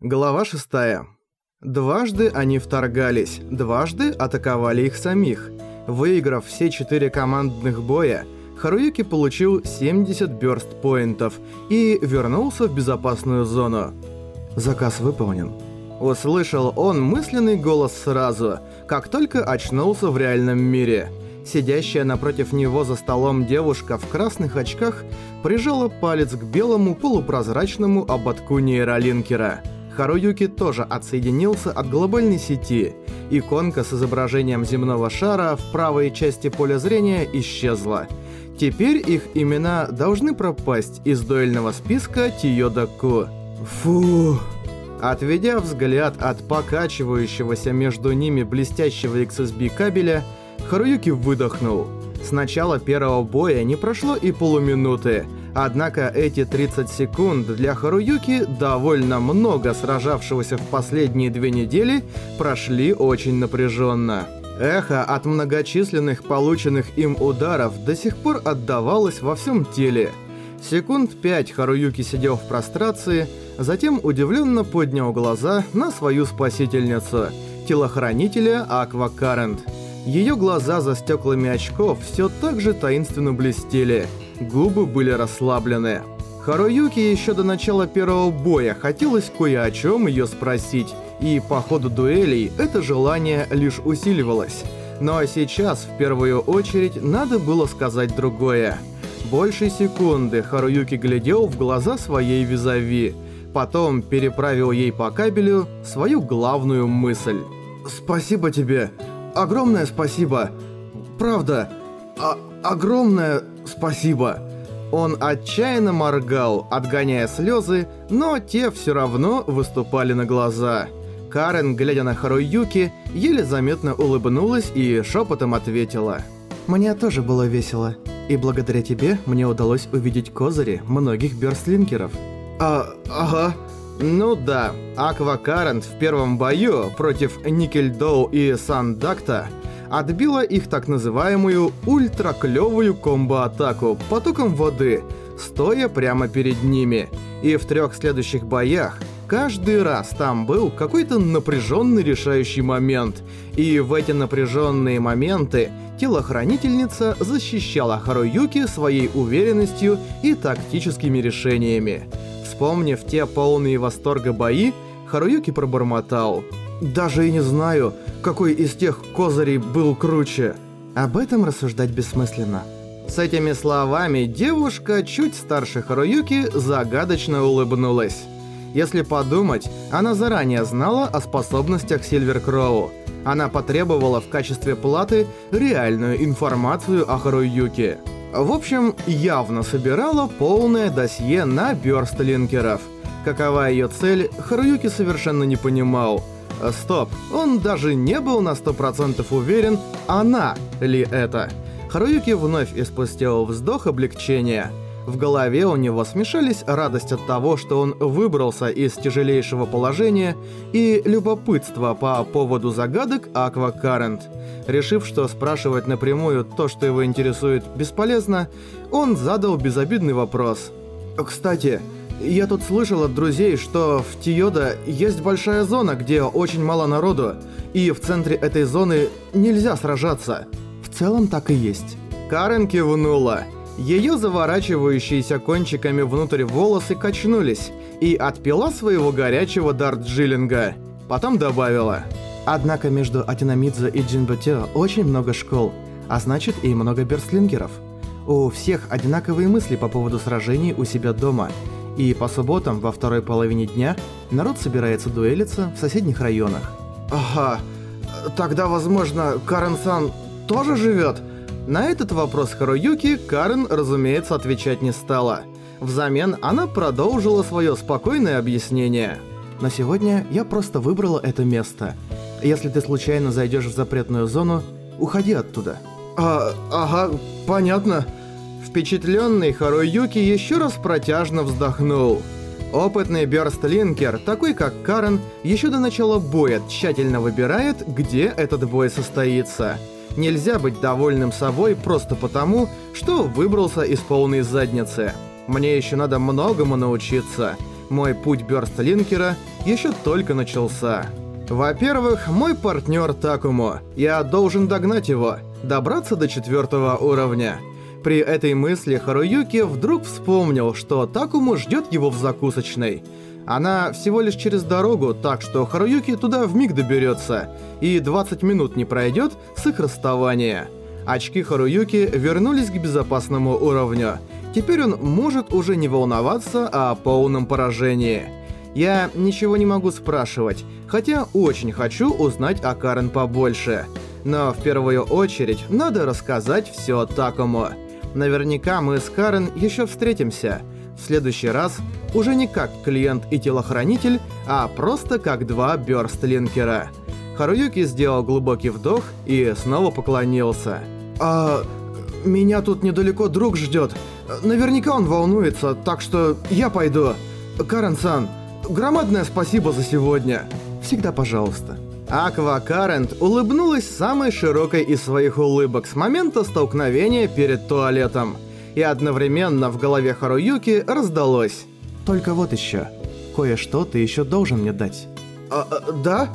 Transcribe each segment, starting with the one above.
Глава 6. Дважды они вторгались, дважды атаковали их самих. Выиграв все четыре командных боя, Харуюки получил 70 бёрст-поинтов и вернулся в безопасную зону. Заказ выполнен. Услышал он мысленный голос сразу, как только очнулся в реальном мире. Сидящая напротив него за столом девушка в красных очках прижала палец к белому полупрозрачному ободку нейролинкера – Харуюки тоже отсоединился от глобальной сети. Иконка с изображением земного шара в правой части поля зрения исчезла. Теперь их имена должны пропасть из дуэльного списка Тиёдаку. Фу. Отведя взгляд от покачивающегося между ними блестящего XSB кабеля, Харуюки выдохнул. С начала первого боя не прошло и полуминуты, Однако эти 30 секунд для Харуюки, довольно много сражавшегося в последние две недели, прошли очень напряженно. Эхо от многочисленных полученных им ударов до сих пор отдавалось во всем теле. Секунд пять Харуюки сидел в прострации, затем удивленно поднял глаза на свою спасительницу, телохранителя Аква Карент. Ее глаза за стеклами очков все так же таинственно блестели – Губы были расслаблены. Харуюки еще до начала первого боя хотелось кое о чем ее спросить, и по ходу дуэлей это желание лишь усиливалось. Но сейчас, в первую очередь, надо было сказать другое. Больше секунды Харуюки глядел в глаза своей визави, потом переправил ей по кабелю свою главную мысль. «Спасибо тебе. Огромное спасибо. Правда. А огромное спасибо». Он отчаянно моргал, отгоняя слезы, но те все равно выступали на глаза. Карен, глядя на Харуюки, еле заметно улыбнулась и шепотом ответила. «Мне тоже было весело, и благодаря тебе мне удалось увидеть козыри многих бёрстлинкеров». «А, ага». Ну да, Аква Карент в первом бою против Никельдоу и Сандакта отбила их так называемую ультраклёвую комбо-атаку потоком воды, стоя прямо перед ними. И в трех следующих боях каждый раз там был какой-то напряженный решающий момент. И в эти напряженные моменты телохранительница защищала Харуюки своей уверенностью и тактическими решениями. Вспомнив те полные восторга бои, Харуюки пробормотал. «Даже и не знаю, какой из тех козырей был круче. Об этом рассуждать бессмысленно. С этими словами девушка, чуть старше Харуюки, загадочно улыбнулась. Если подумать, она заранее знала о способностях Сильвер Кроу. Она потребовала в качестве платы реальную информацию о Харуюке. В общем, явно собирала полное досье на бёрстлинкеров. Какова ее цель, Харуюки совершенно не понимал – стоп, он даже не был на 100% уверен, она ли это. Харуюки вновь испустил вздох облегчения. В голове у него смешались радость от того, что он выбрался из тяжелейшего положения, и любопытство по поводу загадок Аква Карент. Решив, что спрашивать напрямую то, что его интересует, бесполезно, он задал безобидный вопрос. «Кстати, я тут слышал от друзей, что в Тиода есть большая зона, где очень мало народу, и в центре этой зоны нельзя сражаться. В целом так и есть. Карен кивнула. Ее заворачивающиеся кончиками внутрь волосы качнулись, и отпила своего горячего дарджилинга. Потом добавила. Однако между Атинамидзе и Джинбате очень много школ, а значит и много берстлингеров. У всех одинаковые мысли по поводу сражений у себя дома – и по субботам во второй половине дня народ собирается дуэлиться в соседних районах. Ага, тогда, возможно, Карен-сан тоже живет? На этот вопрос Харуюки Карен, разумеется, отвечать не стала. Взамен она продолжила свое спокойное объяснение. На сегодня я просто выбрала это место. Если ты случайно зайдешь в запретную зону, уходи оттуда. А, ага, понятно. Впечатленный Харуюки еще раз протяжно вздохнул. Опытный бёрстлинкер, такой как Карен, еще до начала боя тщательно выбирает, где этот бой состоится. Нельзя быть довольным собой просто потому, что выбрался из полной задницы. Мне еще надо многому научиться. Мой путь Бёрстлинкера еще только начался. Во-первых, мой партнер Такумо. Я должен догнать его, добраться до четвертого уровня. При этой мысли Харуюки вдруг вспомнил, что Такумо ждет его в закусочной. Она всего лишь через дорогу, так что Харуюки туда вмиг доберется, и 20 минут не пройдет с их расставания. Очки Харуюки вернулись к безопасному уровню. Теперь он может уже не волноваться о полном поражении. Я ничего не могу спрашивать, хотя очень хочу узнать о Карен побольше. Но в первую очередь надо рассказать все Такому. Наверняка мы с Карен еще встретимся. В следующий раз уже не как клиент и телохранитель, а просто как два бёрстлинкера. Харуюки сделал глубокий вдох и снова поклонился. «А... меня тут недалеко друг ждет. Наверняка он волнуется, так что я пойду. Карен-сан, громадное спасибо за сегодня. Всегда пожалуйста». Аква Карент улыбнулась самой широкой из своих улыбок с момента столкновения перед туалетом. И одновременно в голове Харуюки раздалось. «Только вот еще. Кое-что ты еще должен мне дать». А, а, «Да?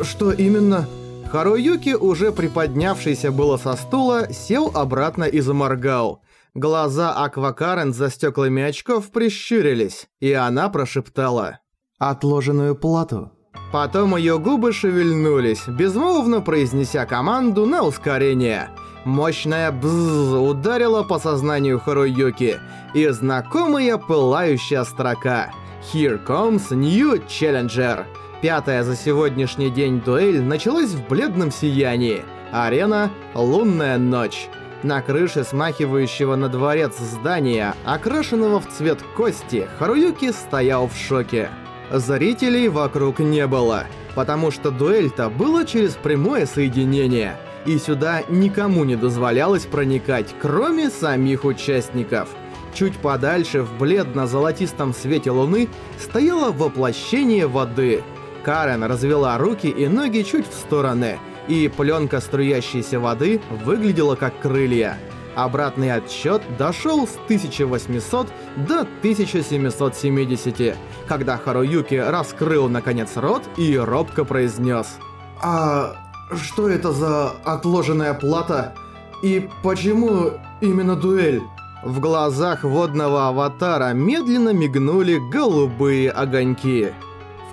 Что именно?» Харуюки, уже приподнявшийся было со стула, сел обратно и заморгал. Глаза Аква Карент за стеклами очков прищурились, и она прошептала. «Отложенную плату». Потом ее губы шевельнулись, безмолвно произнеся команду на ускорение. Мощная бзз ударила по сознанию Харуюки, и знакомая пылающая строка «Here comes new challenger». Пятая за сегодняшний день дуэль началась в бледном сиянии. Арена «Лунная ночь». На крыше смахивающего на дворец здания, окрашенного в цвет кости, Харуюки стоял в шоке. Зрителей вокруг не было, потому что дуэль-то была через прямое соединение, и сюда никому не дозволялось проникать, кроме самих участников. Чуть подальше, в бледно-золотистом свете луны, стояло воплощение воды. Карен развела руки и ноги чуть в стороны, и пленка струящейся воды выглядела как крылья. Обратный отсчет дошел с 1800 до 1770, когда Харуюки раскрыл наконец рот и робко произнес. «А что это за отложенная плата? И почему именно дуэль?» В глазах водного аватара медленно мигнули голубые огоньки.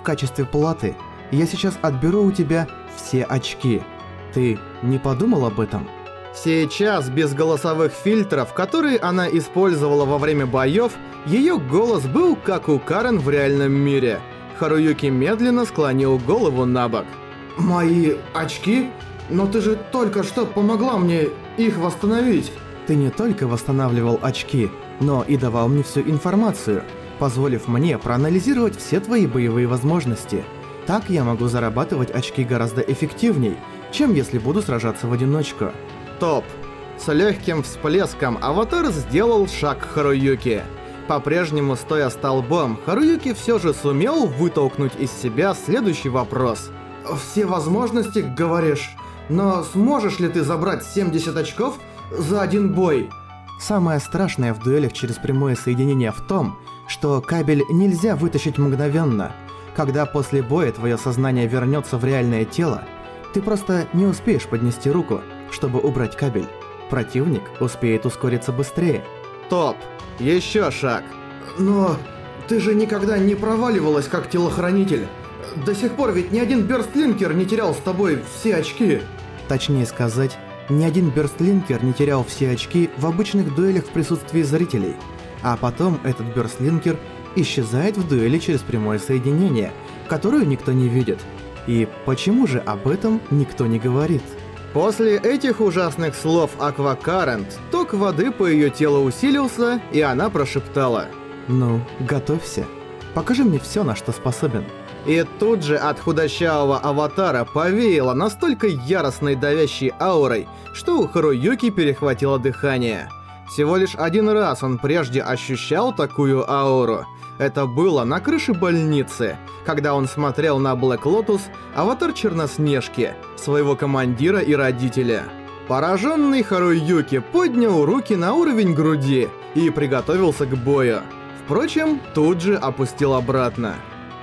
«В качестве платы я сейчас отберу у тебя все очки. Ты не подумал об этом?» Сейчас, без голосовых фильтров, которые она использовала во время боёв, её голос был как у Карен в реальном мире. Харуюки медленно склонил голову на бок. «Мои очки? Но ты же только что помогла мне их восстановить!» «Ты не только восстанавливал очки, но и давал мне всю информацию, позволив мне проанализировать все твои боевые возможности. Так я могу зарабатывать очки гораздо эффективней, чем если буду сражаться в одиночку». Топ. С легким всплеском Аватар сделал шаг к Харуюки. По-прежнему стоя столбом, Харуюки все же сумел вытолкнуть из себя следующий вопрос. «Все возможности, говоришь, но сможешь ли ты забрать 70 очков за один бой?» Самое страшное в дуэлях через прямое соединение в том, что кабель нельзя вытащить мгновенно. Когда после боя твое сознание вернется в реальное тело, ты просто не успеешь поднести руку, чтобы убрать кабель. Противник успеет ускориться быстрее. Топ! Еще шаг! Но ты же никогда не проваливалась как телохранитель. До сих пор ведь ни один Бёрстлинкер не терял с тобой все очки. Точнее сказать, ни один Бёрстлинкер не терял все очки в обычных дуэлях в присутствии зрителей. А потом этот Бёрстлинкер исчезает в дуэли через прямое соединение, которую никто не видит. И почему же об этом никто не говорит? После этих ужасных слов Аквакарент, ток воды по ее телу усилился, и она прошептала. «Ну, готовься. Покажи мне все, на что способен». И тут же от худощавого аватара повеяло настолько яростной давящей аурой, что у Харуюки перехватило дыхание. Всего лишь один раз он прежде ощущал такую ауру. Это было на крыше больницы, когда он смотрел на Блэк Лотус, аватар Черноснежки, своего командира и родителя. Пораженный Харуюки поднял руки на уровень груди и приготовился к бою. Впрочем, тут же опустил обратно.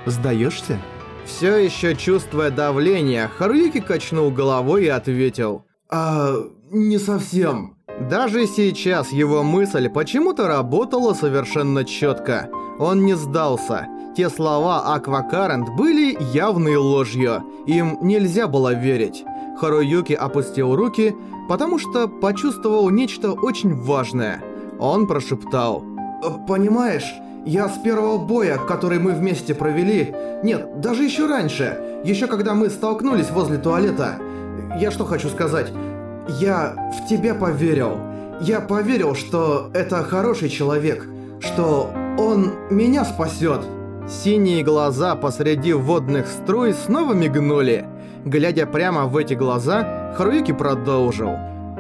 Сдаешься? Все еще чувствуя давление, Харуюки качнул головой и ответил. А, не совсем. Даже сейчас его мысль почему-то работала совершенно четко. Он не сдался. Те слова «Аквакарент» были явной ложью. Им нельзя было верить. Харуюки опустил руки, потому что почувствовал нечто очень важное. Он прошептал. «Понимаешь, я с первого боя, который мы вместе провели... Нет, даже еще раньше, еще когда мы столкнулись возле туалета... Я что хочу сказать? Я в тебя поверил. Я поверил, что это хороший человек, что он меня спасет. Синие глаза посреди водных струй снова мигнули. Глядя прямо в эти глаза, Харуюки продолжил.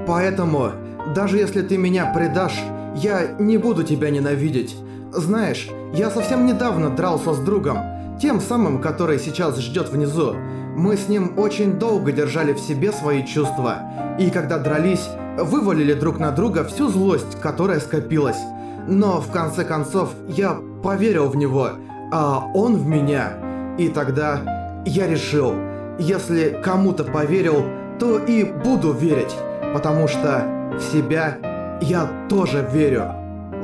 «Поэтому, даже если ты меня предашь, я не буду тебя ненавидеть. Знаешь, я совсем недавно дрался с другом, тем самым, который сейчас ждет внизу. Мы с ним очень долго держали в себе свои чувства, и когда дрались, вывалили друг на друга всю злость, которая скопилась. Но в конце концов я поверил в него, а он в меня. И тогда я решил, если кому-то поверил, то и буду верить, потому что в себя я тоже верю.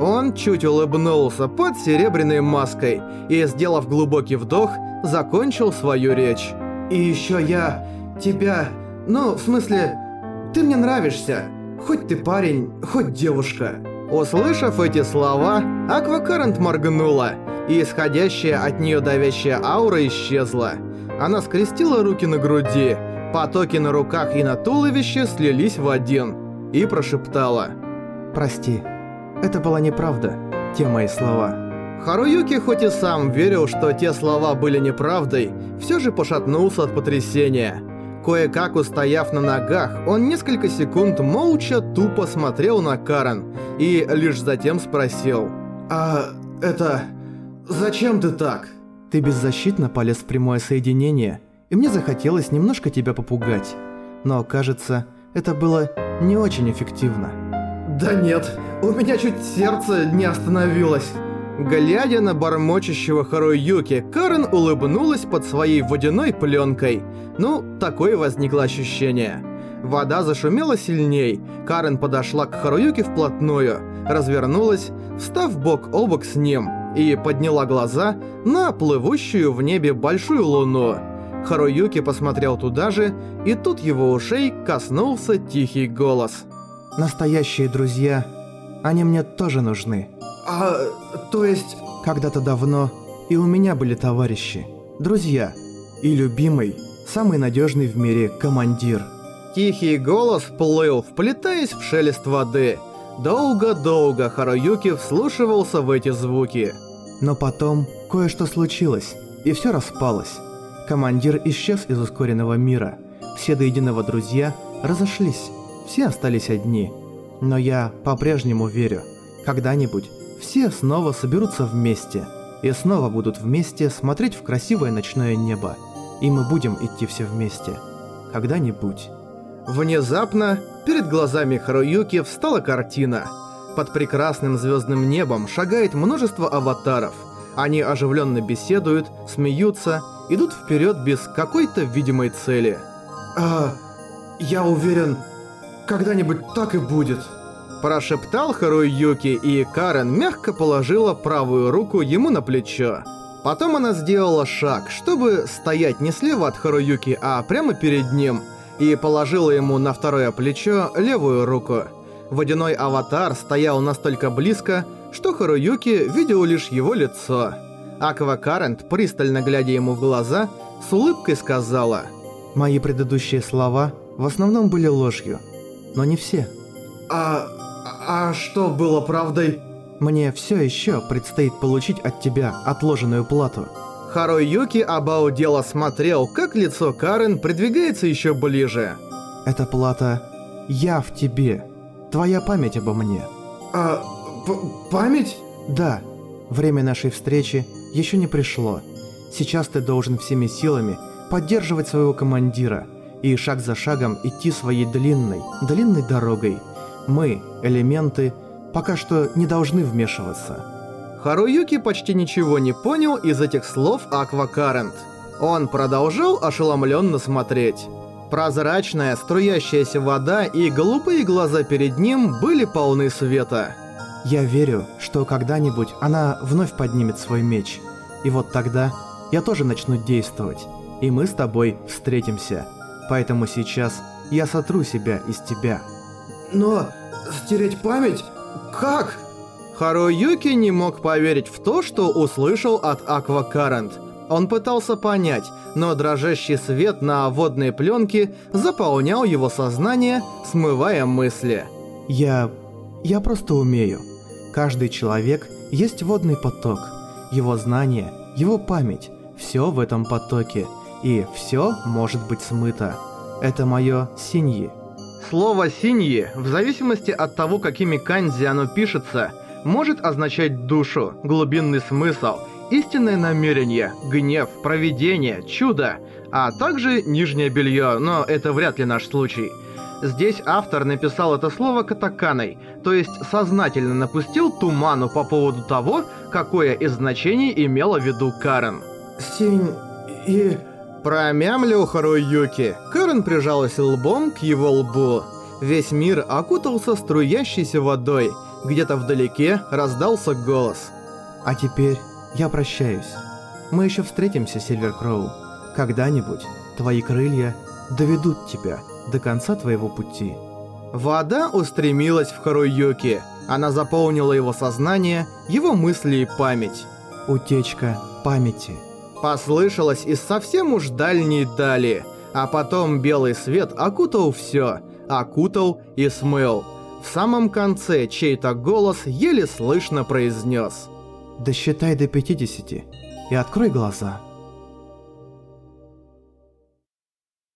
Он чуть улыбнулся под серебряной маской и, сделав глубокий вдох, закончил свою речь. И еще я тебя... Ну, в смысле, ты мне нравишься. Хоть ты парень, хоть девушка. Услышав эти слова, Аквакарент моргнула, и исходящая от нее давящая аура исчезла. Она скрестила руки на груди, потоки на руках и на туловище слились в один, и прошептала «Прости, это была неправда, те мои слова». Харуюки хоть и сам верил, что те слова были неправдой, все же пошатнулся от потрясения. Кое-как устояв на ногах, он несколько секунд молча тупо смотрел на Карен и лишь затем спросил. «А это... зачем ты так?» Ты беззащитно полез в прямое соединение, и мне захотелось немножко тебя попугать. Но, кажется, это было не очень эффективно. «Да нет, у меня чуть сердце не остановилось». Глядя на бормочущего Харуюки, Карен улыбнулась под своей водяной пленкой. Ну, такое возникло ощущение. Вода зашумела сильней, Карен подошла к Харуюке вплотную, развернулась, встав бок о бок с ним, и подняла глаза на плывущую в небе большую луну. Харуюки посмотрел туда же, и тут его ушей коснулся тихий голос. «Настоящие друзья, они мне тоже нужны». А, то есть... Когда-то давно и у меня были товарищи, друзья, и любимый, самый надежный в мире командир. Тихий голос плыл, вплетаясь в шелест воды. Долго-долго Харуюки вслушивался в эти звуки. Но потом кое-что случилось, и все распалось. Командир исчез из ускоренного мира. Все до единого друзья разошлись. Все остались одни. Но я по-прежнему верю. Когда-нибудь все снова соберутся вместе и снова будут вместе смотреть в красивое ночное небо. И мы будем идти все вместе. Когда-нибудь. Внезапно перед глазами Харуюки встала картина. Под прекрасным звездным небом шагает множество аватаров. Они оживленно беседуют, смеются, идут вперед без какой-то видимой цели. А, я уверен, когда-нибудь так и будет. Прошептал Харуюки, и Карен мягко положила правую руку ему на плечо. Потом она сделала шаг, чтобы стоять не слева от Харуюки, а прямо перед ним, и положила ему на второе плечо левую руку. Водяной аватар стоял настолько близко, что Харуюки видел лишь его лицо. Аква Карент, пристально глядя ему в глаза, с улыбкой сказала «Мои предыдущие слова в основном были ложью, но не все». «А а что было правдой? Мне все еще предстоит получить от тебя отложенную плату. Харуюки обалдело смотрел, как лицо Карен придвигается еще ближе. Эта плата «Я в тебе». Твоя память обо мне. А... память? Да. Время нашей встречи еще не пришло. Сейчас ты должен всеми силами поддерживать своего командира и шаг за шагом идти своей длинной, длинной дорогой – мы, элементы, пока что не должны вмешиваться. Харуюки почти ничего не понял из этих слов Аквакарент. Он продолжал ошеломленно смотреть. Прозрачная, струящаяся вода и голубые глаза перед ним были полны света. Я верю, что когда-нибудь она вновь поднимет свой меч. И вот тогда я тоже начну действовать. И мы с тобой встретимся. Поэтому сейчас я сотру себя из тебя. Но стереть память? Как? Харуюки не мог поверить в то, что услышал от Аквакарент. Он пытался понять, но дрожащий свет на водной пленке заполнял его сознание, смывая мысли. Я... я просто умею. Каждый человек есть водный поток. Его знание, его память, все в этом потоке. И все может быть смыто. Это мое синьи. Слово «синьи», в зависимости от того, какими канзи оно пишется, может означать душу, глубинный смысл, истинное намерение, гнев, провидение, чудо, а также нижнее белье, но это вряд ли наш случай. Здесь автор написал это слово катаканой, то есть сознательно напустил туману по поводу того, какое из значений имела в виду Карен. Синь... и... Промямлил Харуюки. Карен прижалась лбом к его лбу. Весь мир окутался струящейся водой. Где-то вдалеке раздался голос. А теперь я прощаюсь. Мы еще встретимся, Сильвер Кроу. Когда-нибудь твои крылья доведут тебя до конца твоего пути. Вода устремилась в Харуюки. Она заполнила его сознание, его мысли и память. Утечка памяти. Послышалось из совсем уж дальней дали, а потом белый свет окутал все, окутал и смыл. В самом конце чей-то голос еле слышно произнес. Досчитай до 50 и открой глаза.